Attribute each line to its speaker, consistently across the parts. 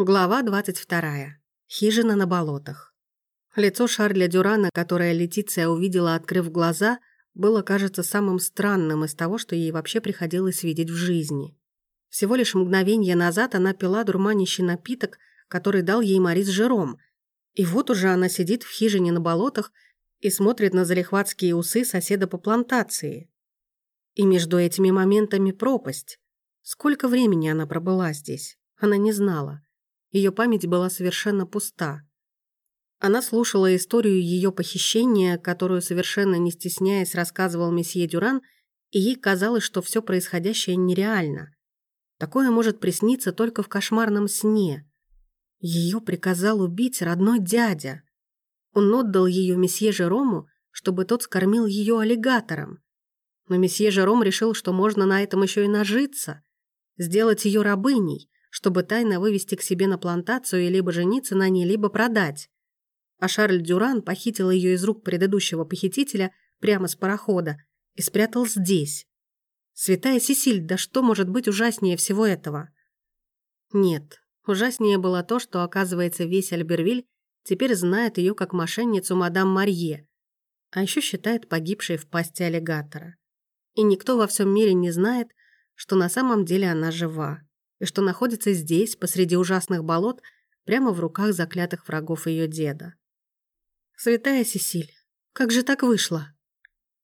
Speaker 1: Глава 22. Хижина на болотах. Лицо Шарля Дюрана, которое Летиция увидела, открыв глаза, было, кажется, самым странным из того, что ей вообще приходилось видеть в жизни. Всего лишь мгновение назад она пила дурманящий напиток, который дал ей Марис Жером, и вот уже она сидит в хижине на болотах и смотрит на залихватские усы соседа по плантации. И между этими моментами пропасть. Сколько времени она пробыла здесь, она не знала. Ее память была совершенно пуста. Она слушала историю ее похищения, которую совершенно не стесняясь рассказывал месье Дюран, и ей казалось, что все происходящее нереально. Такое может присниться только в кошмарном сне. Ее приказал убить родной дядя. Он отдал ее месье Жерому, чтобы тот скормил ее аллигатором. Но месье Жером решил, что можно на этом еще и нажиться, сделать ее рабыней, чтобы тайно вывести к себе на плантацию и либо жениться на ней, либо продать. А Шарль Дюран похитил ее из рук предыдущего похитителя прямо с парохода и спрятал здесь. Святая Сесиль, да что может быть ужаснее всего этого? Нет, ужаснее было то, что, оказывается, весь Альбервиль теперь знает ее как мошенницу мадам Марье, а еще считает погибшей в пасти аллигатора. И никто во всем мире не знает, что на самом деле она жива и что находится здесь, посреди ужасных болот, прямо в руках заклятых врагов ее деда. «Святая Сесиль, как же так вышло?»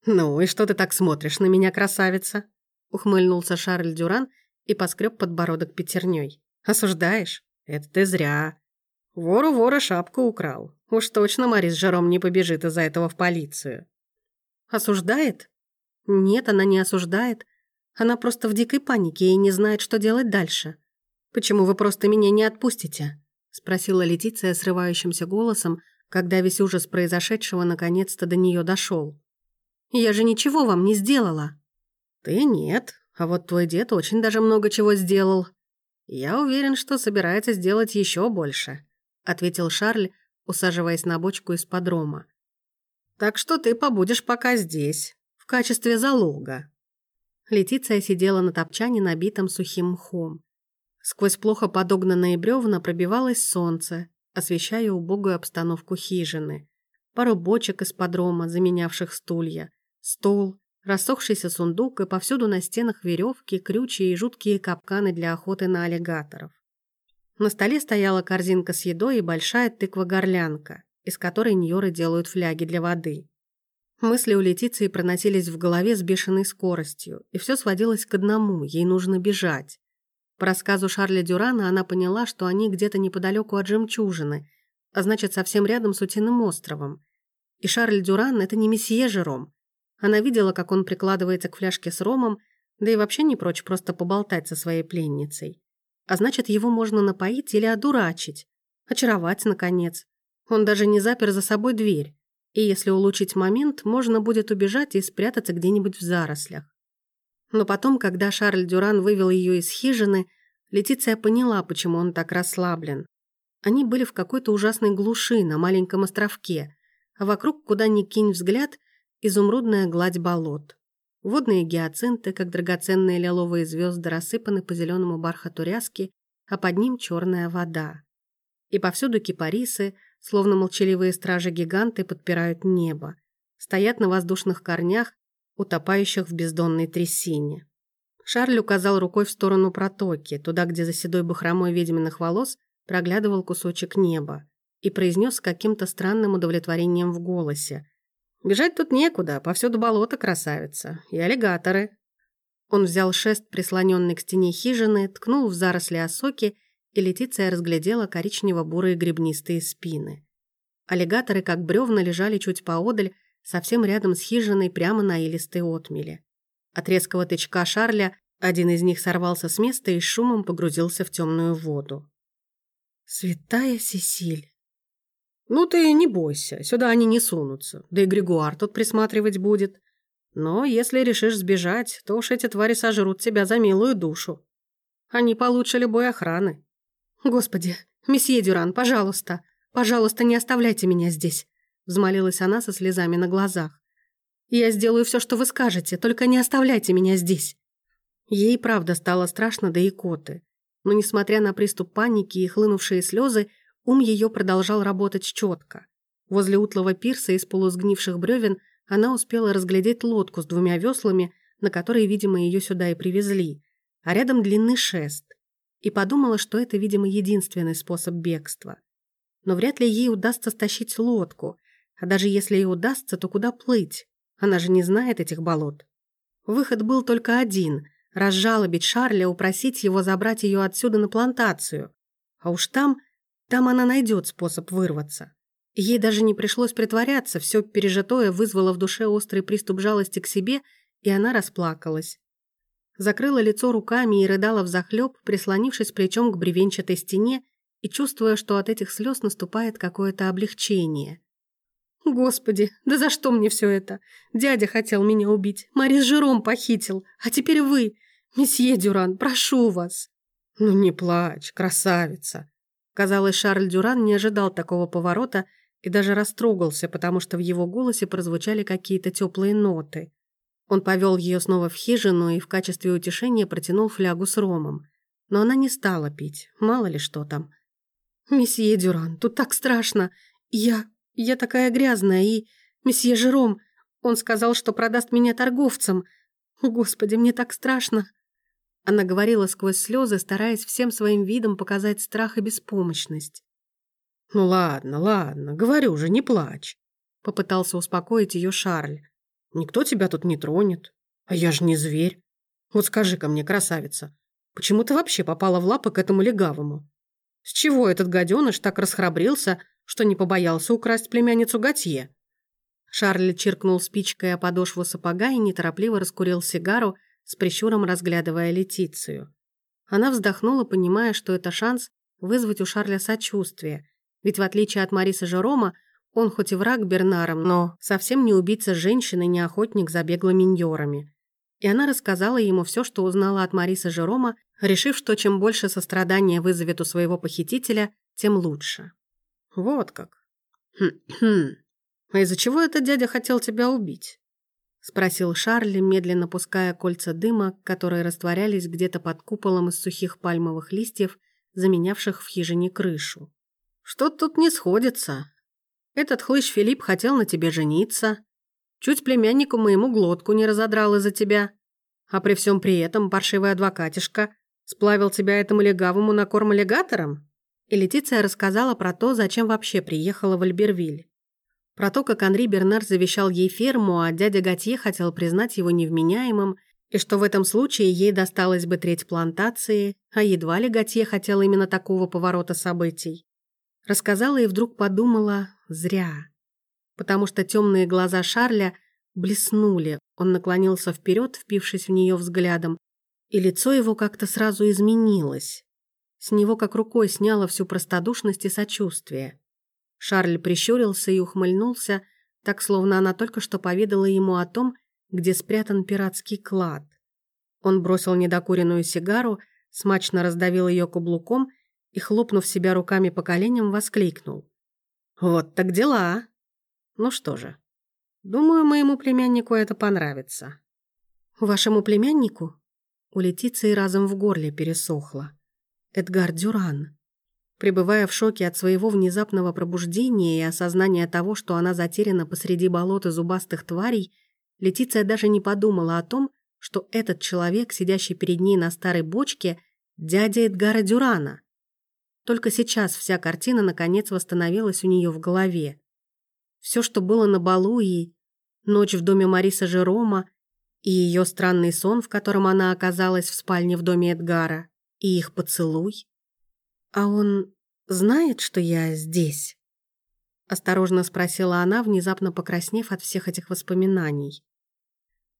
Speaker 2: «Ну, и что ты так смотришь на меня, красавица?»
Speaker 1: ухмыльнулся Шарль Дюран и поскреб подбородок пятерней.
Speaker 2: «Осуждаешь? Это ты зря. Вору вора шапку украл. Уж точно Марис Жаром не побежит из-за этого в полицию».
Speaker 1: «Осуждает?» «Нет, она не осуждает. Она просто в дикой панике и не знает, что делать дальше. Почему вы просто меня не отпустите?» спросила Летиция срывающимся голосом, когда весь ужас произошедшего наконец-то до нее дошел. «Я же ничего вам не сделала».
Speaker 2: «Ты нет, а вот твой дед очень даже много чего сделал. Я уверен, что собирается сделать еще больше», ответил Шарль, усаживаясь на бочку из подрома. «Так что ты побудешь пока здесь, в качестве залога.
Speaker 1: Летиция сидела на топчане, набитом сухим мхом. Сквозь плохо подогнанные бревна пробивалось солнце, освещая убогую обстановку хижины. Пару бочек из подрома, заменявших стулья, стол, рассохшийся сундук и повсюду на стенах веревки, крючи и жуткие капканы для охоты на аллигаторов. На столе стояла корзинка с едой и большая тыква-горлянка, из которой ньоры делают фляги для воды. Мысли у Летиции проносились в голове с бешеной скоростью, и все сводилось к одному – ей нужно бежать. По рассказу Шарля Дюрана она поняла, что они где-то неподалеку от жемчужины, а значит, совсем рядом с Утиным островом. И Шарль Дюран – это не месье Жером. Она видела, как он прикладывается к фляжке с ромом, да и вообще не прочь просто поболтать со своей пленницей. А значит, его можно напоить или одурачить. Очаровать, наконец. Он даже не запер за собой дверь и если улучшить момент, можно будет убежать и спрятаться где-нибудь в зарослях. Но потом, когда Шарль Дюран вывел ее из хижины, Летиция поняла, почему он так расслаблен. Они были в какой-то ужасной глуши на маленьком островке, а вокруг, куда ни кинь взгляд, изумрудная гладь болот. Водные гиацинты, как драгоценные лиловые звезды, рассыпаны по зеленому бархату ряски, а под ним черная вода. И повсюду кипарисы, словно молчаливые стражи-гиганты подпирают небо, стоят на воздушных корнях, утопающих в бездонной трясине. Шарль указал рукой в сторону протоки, туда, где за седой бахромой ведьминых волос проглядывал кусочек неба, и произнес с каким-то странным удовлетворением в голосе. «Бежать тут некуда, повсюду болото, красавица, и аллигаторы». Он взял шест, прислоненный к стене хижины, ткнул в заросли осоки и Летиция разглядела коричнево-бурые гребнистые спины. Аллигаторы, как бревна, лежали чуть поодаль, совсем рядом с хижиной, прямо на илистой отмеле. От резкого тычка Шарля один из них сорвался с места и шумом погрузился в темную воду. «Святая Сесиль!»
Speaker 2: «Ну ты не бойся, сюда они не сунутся, да и Григуар тут присматривать будет. Но если решишь сбежать, то уж эти твари сожрут тебя за милую душу. Они получше любой охраны».
Speaker 1: «Господи, месье Дюран, пожалуйста, пожалуйста, не оставляйте меня здесь», взмолилась она со слезами на глазах. «Я сделаю все, что вы скажете, только не оставляйте меня здесь». Ей правда стало страшно до икоты. Но, несмотря на приступ паники и хлынувшие слезы, ум ее продолжал работать четко. Возле утлого пирса из полусгнивших бревен она успела разглядеть лодку с двумя веслами, на которой, видимо, ее сюда и привезли, а рядом длинный шест. И подумала, что это, видимо, единственный способ бегства. Но вряд ли ей удастся стащить лодку, а даже если ей удастся, то куда плыть? Она же не знает этих болот. Выход был только один – разжалобить Шарля, упросить его забрать ее отсюда на плантацию. А уж там, там она найдет способ вырваться. Ей даже не пришлось притворяться, все пережитое вызвало в душе острый приступ жалости к себе, и она расплакалась. Закрыла лицо руками и рыдала взахлеб, прислонившись плечом к бревенчатой стене и чувствуя, что от этих слез наступает какое-то облегчение. «Господи, да за что мне все это? Дядя хотел меня убить, Марис Жером похитил, а теперь вы. Месье Дюран, прошу вас».
Speaker 2: «Ну не плачь, красавица». Казалось, Шарль Дюран не ожидал такого поворота и даже растрогался, потому что в его голосе прозвучали какие-то теплые ноты. Он повел ее снова в хижину и в качестве утешения протянул флягу с ромом. Но она не стала пить, мало ли что там.
Speaker 1: «Месье Дюран, тут так страшно. Я... я такая грязная, и... Месье Жером, он сказал, что продаст меня торговцам. Господи, мне так страшно». Она говорила сквозь слезы, стараясь всем своим видом показать страх и беспомощность.
Speaker 2: «Ну ладно, ладно, говорю же, не плачь», — попытался успокоить ее Шарль. «Никто тебя тут не тронет. А я же не зверь. Вот скажи-ка мне, красавица, почему ты вообще попала в лапы к этому легавому? С чего этот гаденыш так расхрабрился, что не побоялся украсть племянницу Готье?»
Speaker 1: Шарль чиркнул спичкой о подошву сапога и неторопливо раскурил сигару, с прищуром разглядывая Летицию. Она вздохнула, понимая, что это шанс вызвать у Шарля сочувствие, ведь в отличие от Мариса Жерома, он хоть и враг Бернаром, но совсем не убийца женщины, не охотник за беглыми ньорами. И она рассказала ему все, что узнала от Мариса Жерома, решив, что чем больше сострадания вызовет у своего похитителя, тем лучше.
Speaker 2: «Вот как. Хм-хм. А из-за чего этот дядя хотел тебя убить?» Спросил Шарли, медленно пуская кольца дыма, которые растворялись где-то под куполом из сухих пальмовых листьев, заменявших в хижине крышу. Что тут не сходится? Этот хлыщ Филипп хотел на тебе жениться. Чуть племяннику моему глотку не разодрал из-за тебя. А при всем при этом паршивый адвокатишка сплавил тебя этому легавому на корм аллигатором? И Летиция рассказала про то, зачем вообще приехала в Альбервиль. Про то, как Анри Бернар завещал ей ферму, а дядя Готье хотел признать его невменяемым, и что в этом случае ей досталась бы треть плантации, а едва ли Готье хотел именно такого поворота событий. Рассказала и вдруг подумала «зря». Потому что темные глаза Шарля блеснули, он наклонился вперед, впившись в нее взглядом, и лицо его как-то сразу изменилось. С него как рукой сняло всю простодушность и сочувствие. Шарль прищурился и ухмыльнулся, так словно она только что поведала ему о том, где спрятан пиратский клад. Он бросил недокуренную сигару, смачно раздавил ее каблуком и, хлопнув себя руками по коленям, воскликнул. «Вот так дела! Ну что же, думаю, моему племяннику это понравится».
Speaker 1: «Вашему племяннику?» У Летиции разом в горле пересохло. Эдгар Дюран. Пребывая в шоке от своего внезапного пробуждения и осознания того, что она затеряна посреди болота зубастых тварей, Летиция даже не подумала о том, что этот человек, сидящий перед ней на старой бочке, дядя Эдгара Дюрана. Только сейчас вся картина наконец восстановилась у нее в голове. Все, что было на балу и ночь в доме Мариса Жерома, и ее странный сон, в котором она оказалась в спальне в доме Эдгара, и их поцелуй. «А он знает, что я здесь?» Осторожно спросила она, внезапно покраснев от всех этих воспоминаний.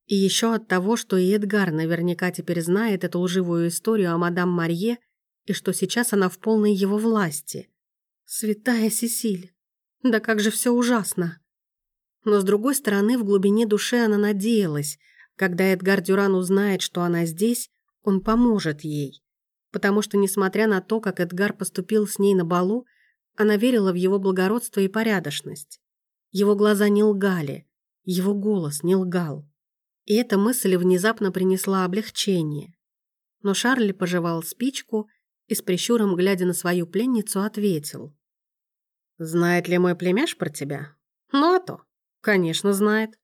Speaker 1: И еще от того, что и Эдгар наверняка теперь знает эту лживую историю о мадам Марье и что сейчас она в полной его власти. Святая Сесиль! Да как же все ужасно! Но с другой стороны, в глубине души она надеялась, когда Эдгар Дюран узнает, что она здесь, он поможет ей. Потому что, несмотря на то, как Эдгар поступил с ней на балу, она верила в его благородство и порядочность. Его глаза не лгали, его голос не лгал. И эта мысль внезапно принесла облегчение. Но Шарль пожевал спичку и с прищуром, глядя на свою пленницу, ответил.
Speaker 2: «Знает ли мой племяш про тебя? Ну а то. Конечно, знает.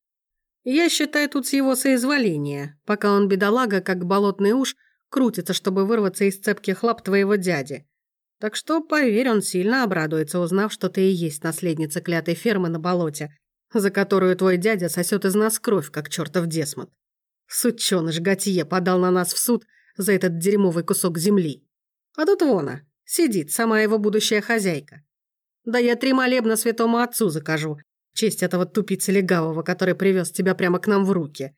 Speaker 2: Я считаю тут с его соизволения, пока он, бедолага, как болотный уж, крутится, чтобы вырваться из цепких лап твоего дяди. Так что, поверь, он сильно обрадуется, узнав, что ты и есть наследница клятой фермы на болоте, за которую твой дядя сосет из нас кровь, как чертов десмот. Сучёныш Готье подал на нас в суд за этот дерьмовый кусок земли. А тут вона, сидит сама его будущая хозяйка. Да я три молебна святому отцу закажу, в честь этого тупицы легавого, который привез тебя прямо к нам в руки.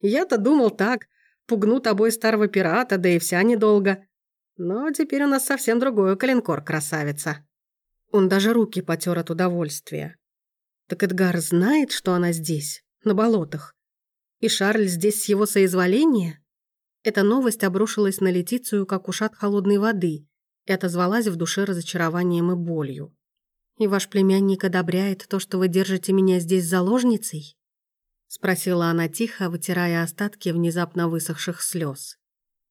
Speaker 2: Я-то думал так, пугну тобой старого пирата, да и вся недолго. Но теперь у нас совсем другой калинкор, красавица. Он даже руки потер от удовольствия. Так Эдгар знает, что она здесь, на болотах. И Шарль здесь с его соизволения? Эта новость обрушилась на Летицию, как ушат холодной воды, и отозвалась в душе разочарованием и болью. «И ваш племянник одобряет то, что вы держите меня здесь заложницей?» Спросила она тихо, вытирая остатки внезапно высохших слез.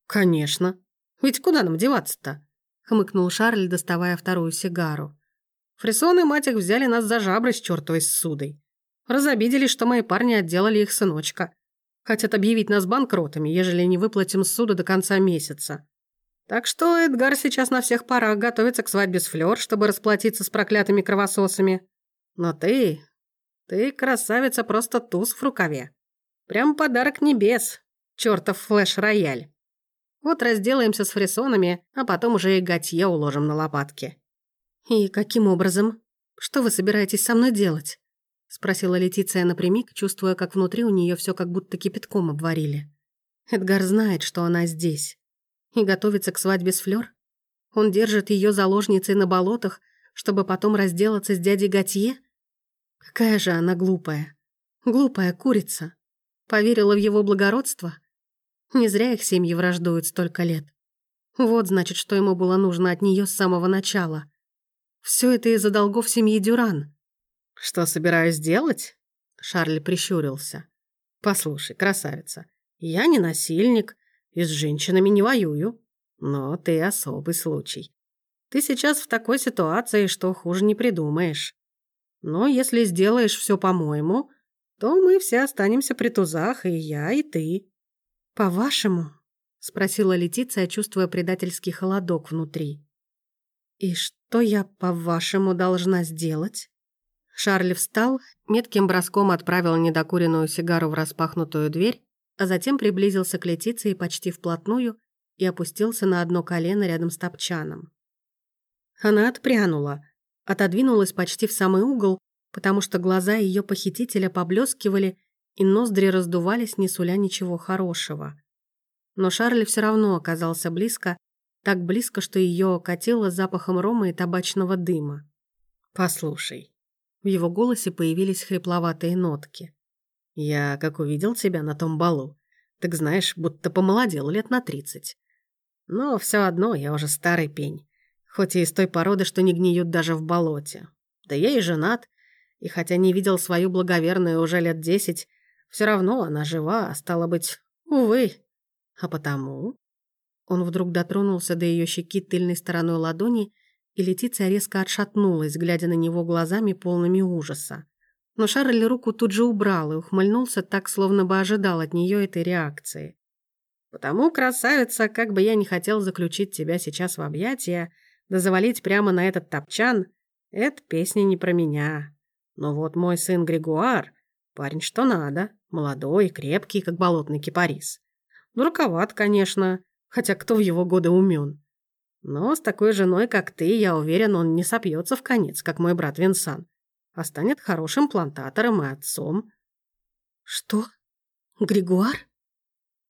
Speaker 2: «Конечно. Ведь куда нам деваться-то?»
Speaker 1: Хмыкнул Шарль, доставая вторую сигару.
Speaker 2: «Фрисоны, мать их, взяли нас за жабры с чертовой ссудой. Разобиделись, что мои парни отделали их сыночка. Хотят объявить нас банкротами, ежели не выплатим суду до конца месяца. Так что Эдгар сейчас на всех парах готовится к свадьбе с Флёр, чтобы расплатиться с проклятыми кровососами. Но ты... Ты, красавица, просто туз в рукаве. Прям подарок небес, чертов флеш-рояль. Вот разделаемся с фрисонами, а потом уже и Готье уложим на лопатки.
Speaker 1: «И каким образом? Что вы собираетесь со мной делать?» Спросила Летиция напрямик, чувствуя, как внутри у нее все как будто кипятком обварили. Эдгар знает, что она здесь и готовится к свадьбе с Флёр? Он держит ее заложницей на болотах, чтобы потом разделаться с дядей Готье? Какая же она глупая. Глупая курица. Поверила в его благородство? Не зря их семьи враждуют столько лет. Вот, значит, что ему было нужно от нее с самого начала. Все это из-за долгов семьи Дюран.
Speaker 2: «Что собираюсь делать?»
Speaker 1: Шарль прищурился.
Speaker 2: «Послушай, красавица, я не насильник, и с женщинами не воюю. Но ты особый случай. Ты сейчас в такой ситуации, что хуже не придумаешь. Но если сделаешь все по-моему, то мы все останемся при тузах, и я, и ты».
Speaker 1: «По-вашему?» — спросила Летиция, чувствуя предательский холодок внутри. «И что я, по-вашему, должна сделать?» Шарль встал, метким броском отправил недокуренную сигару в распахнутую дверь а затем приблизился к Летиции почти вплотную и опустился на одно колено рядом с топчаном. Она отпрянула, отодвинулась почти в самый угол, потому что глаза ее похитителя поблескивали и ноздри раздувались, не суля ничего хорошего. Но Шарль все равно оказался близко, так близко, что ее окатило запахом рома и табачного дыма.
Speaker 2: «Послушай».
Speaker 1: В его голосе появились хрипловатые нотки.
Speaker 2: Я, как увидел тебя на том балу, так знаешь, будто помолодел лет на тридцать. Но все одно я уже старый пень, хоть и из той породы, что не гниют даже в болоте. Да я и женат, и хотя не видел свою благоверную уже лет десять, все равно она жива, а стало быть, увы. А потому...
Speaker 1: Он вдруг дотронулся до ее щеки тыльной стороной ладони, и Летиция резко отшатнулась, глядя на него глазами полными ужаса. Но Шарль руку тут же убрал и ухмыльнулся так, словно бы ожидал от нее этой реакции.
Speaker 2: «Потому, красавица, как бы я не хотел заключить тебя сейчас в объятия, да завалить прямо на этот топчан, эта песня не про меня. Но вот мой сын Григуар, парень что надо, молодой и крепкий, как болотный кипарис. Дураковат, конечно, хотя кто в его годы умен. Но с такой женой, как ты, я уверен, он не сопьется в конец, как мой брат Винсан а станет хорошим плантатором и отцом».
Speaker 1: «Что? Григуар?»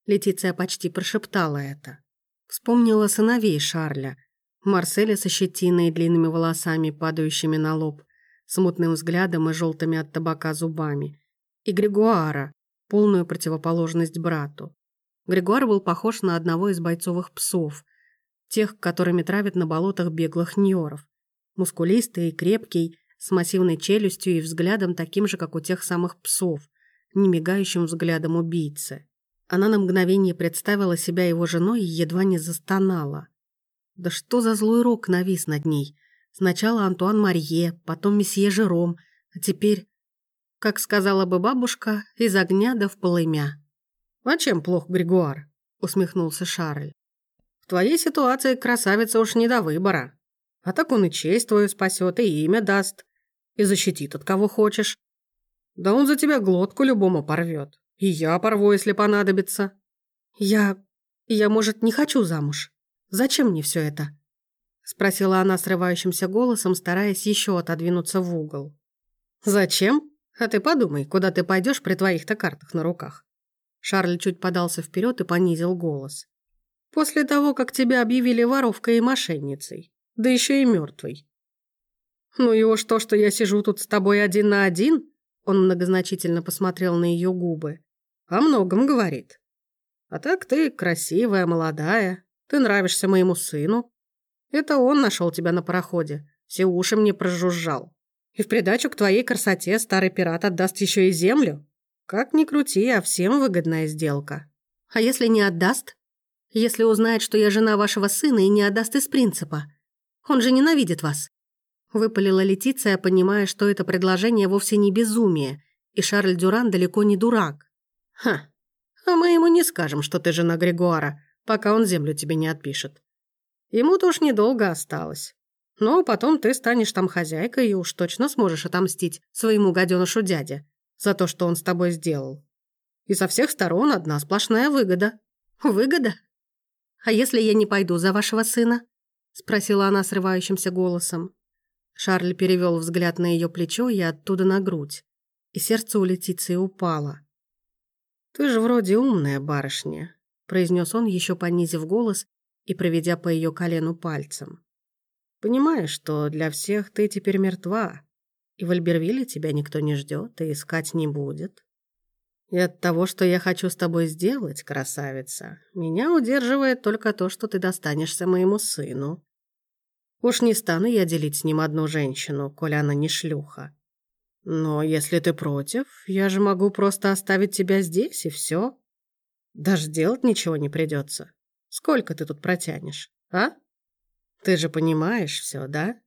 Speaker 1: Летиция почти прошептала это. Вспомнила сыновей Шарля, Марселя со щетиной и длинными волосами, падающими на лоб, с мутным взглядом и желтыми от табака зубами, и Григуара, полную противоположность брату. Григуар был похож на одного из бойцовых псов, тех, которыми травят на болотах беглых ньоров. Мускулистый и крепкий, с массивной челюстью и взглядом таким же, как у тех самых псов, немигающим взглядом убийцы. Она на мгновение представила себя его женой и едва не застонала. Да что за злой рок навис над ней? Сначала Антуан Марье, потом месье Жером, а теперь, как сказала бы бабушка, из огня да в полымя. «А чем плох Григуар?» — усмехнулся Шарль. «В твоей ситуации красавица уж не до выбора. А так он и честь твою спасет, и имя даст, и защитит от кого хочешь. Да он за тебя глотку любому порвет. И я порву, если понадобится».
Speaker 2: «Я... я, может, не хочу замуж. Зачем мне все это?» Спросила она срывающимся голосом, стараясь еще отодвинуться в угол.
Speaker 1: «Зачем? А ты подумай, куда ты пойдешь при твоих-то картах на руках. Шарль чуть подался вперед и понизил голос. «После того, как тебя объявили воровкой и мошенницей, да еще и мертвой». «Ну и уж то, что я сижу тут с тобой один на один», он многозначительно посмотрел на ее губы, «о многом говорит. А так ты красивая, молодая, ты нравишься моему сыну. Это он нашел тебя на пароходе, все уши мне прожужжал. И в придачу к твоей красоте старый пират отдаст еще и землю. Как ни крути, а всем выгодная сделка.
Speaker 2: А если не отдаст? Если узнает, что я жена вашего сына и не отдаст из принципа? Он же ненавидит вас. Выпалила Летиция, понимая, что это предложение вовсе не безумие, и Шарль Дюран далеко не дурак.
Speaker 1: Ха, а мы ему не скажем, что ты жена Григуара, пока он землю тебе не отпишет. Ему-то уж недолго осталось. Но потом ты станешь там хозяйкой и уж точно сможешь отомстить своему гаденышу дяде за то, что он с тобой сделал. И со всех сторон одна сплошная выгода».
Speaker 2: «Выгода? А если я не пойду за вашего сына?» спросила она срывающимся голосом. Шарль перевел взгляд на ее плечо и оттуда на грудь, и сердце у Летиции упало.
Speaker 1: «Ты же вроде умная барышня», произнес он, еще понизив голос и проведя по ее колену пальцем. «Понимаешь, что для всех ты теперь мертва, и в Альбервилле тебя никто не ждет и искать не будет. И от того, что я хочу с тобой сделать, красавица, меня удерживает только то, что ты достанешься моему сыну. Уж не стану я делить с ним одну женщину, коль она не шлюха. Но если ты против, я же могу просто оставить тебя здесь, и все. Даже делать ничего не придется. Сколько ты тут протянешь, а? Ты же понимаешь все, да?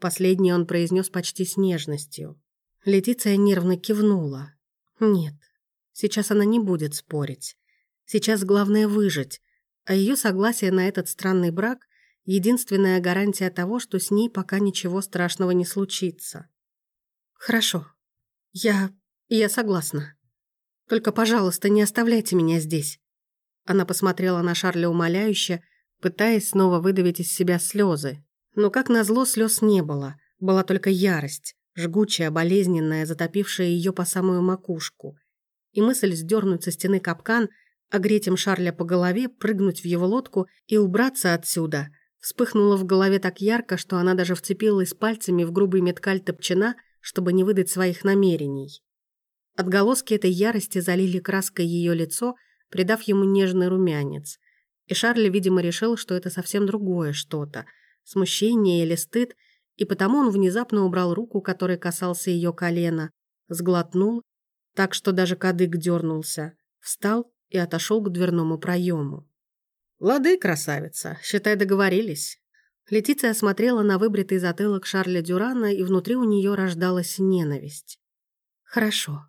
Speaker 2: Последнее он произнес почти с нежностью. Летиция нервно кивнула. Нет, сейчас она не будет спорить. Сейчас главное выжить, а ее согласие на этот странный брак — единственная гарантия того, что с ней пока ничего страшного не случится. «Хорошо. Я... я согласна. Только, пожалуйста, не оставляйте меня здесь». Она посмотрела на Шарля умоляюще, пытаясь снова выдавить из себя слезы, но, как назло, слез не было. Была только ярость, жгучая, болезненная, затопившая ее по самую макушку. И мысль сдернуть со стены капкан, огреть им Шарля по голове, прыгнуть в его лодку и убраться отсюда, вспыхнула в голове так ярко, что она даже вцепилась пальцами в грубый меткаль топчина, чтобы не выдать своих намерений. Отголоски этой ярости залили краской ее лицо, придав ему нежный румянец. И Шарль, видимо, решил, что это совсем другое что-то — смущение или стыд, и потому он внезапно убрал руку, которой касался ее колена, сглотнул, так что даже кадык дернулся, встал и отошел к дверному проему.
Speaker 1: «Лады, красавица, считай, договорились».
Speaker 2: Летиция смотрела на выбритый затылок Шарля Дюрана, и внутри у нее рождалась ненависть. «Хорошо.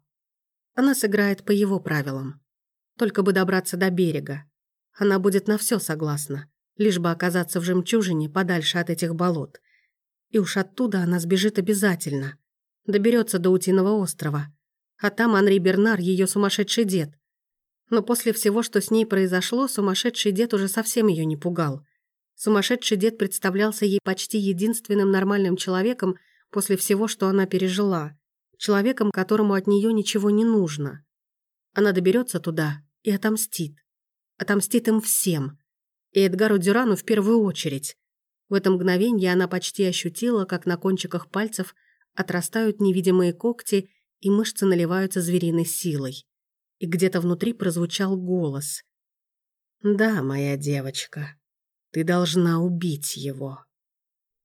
Speaker 2: Она сыграет по его правилам. Только бы добраться до берега. Она будет на все согласна лишь бы оказаться в жемчужине подальше от этих болот. И уж оттуда она сбежит обязательно. Доберется до Утиного острова. А там Анри Бернар, ее сумасшедший дед. Но после всего, что с ней произошло, сумасшедший дед уже совсем ее не пугал. Сумасшедший дед представлялся ей почти единственным нормальным человеком после всего, что она пережила. Человеком, которому от нее ничего не нужно. Она доберется туда и отомстит. Отомстит им всем – и Эдгару Дюрану в первую очередь. В это мгновенье она почти ощутила, как на кончиках пальцев отрастают невидимые когти и мышцы наливаются звериной силой. И где-то внутри прозвучал голос.
Speaker 1: «Да, моя девочка, ты должна убить его».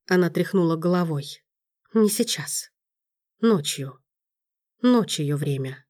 Speaker 1: Она тряхнула головой. «Не сейчас. Ночью. Ночь ее время».